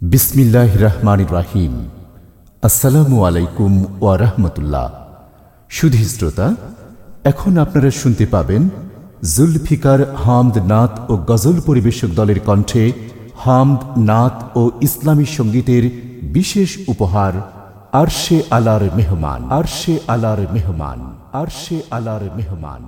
বিসমিল্লাহ রহমান রাহিম আসসালামু আলাইকুম ওয়ারহমতুল্লাহ সুধী শ্রোতা এখন আপনারা শুনতে পাবেন জুলফিকার হামদ নাত ও গজল পরিবেশক দলের কণ্ঠে হামদ নাত ও ইসলামী সঙ্গীতের বিশেষ উপহার আরশে আলার মেহমান, আরশে আলার মেহমান, আরশে আলার মেহমান।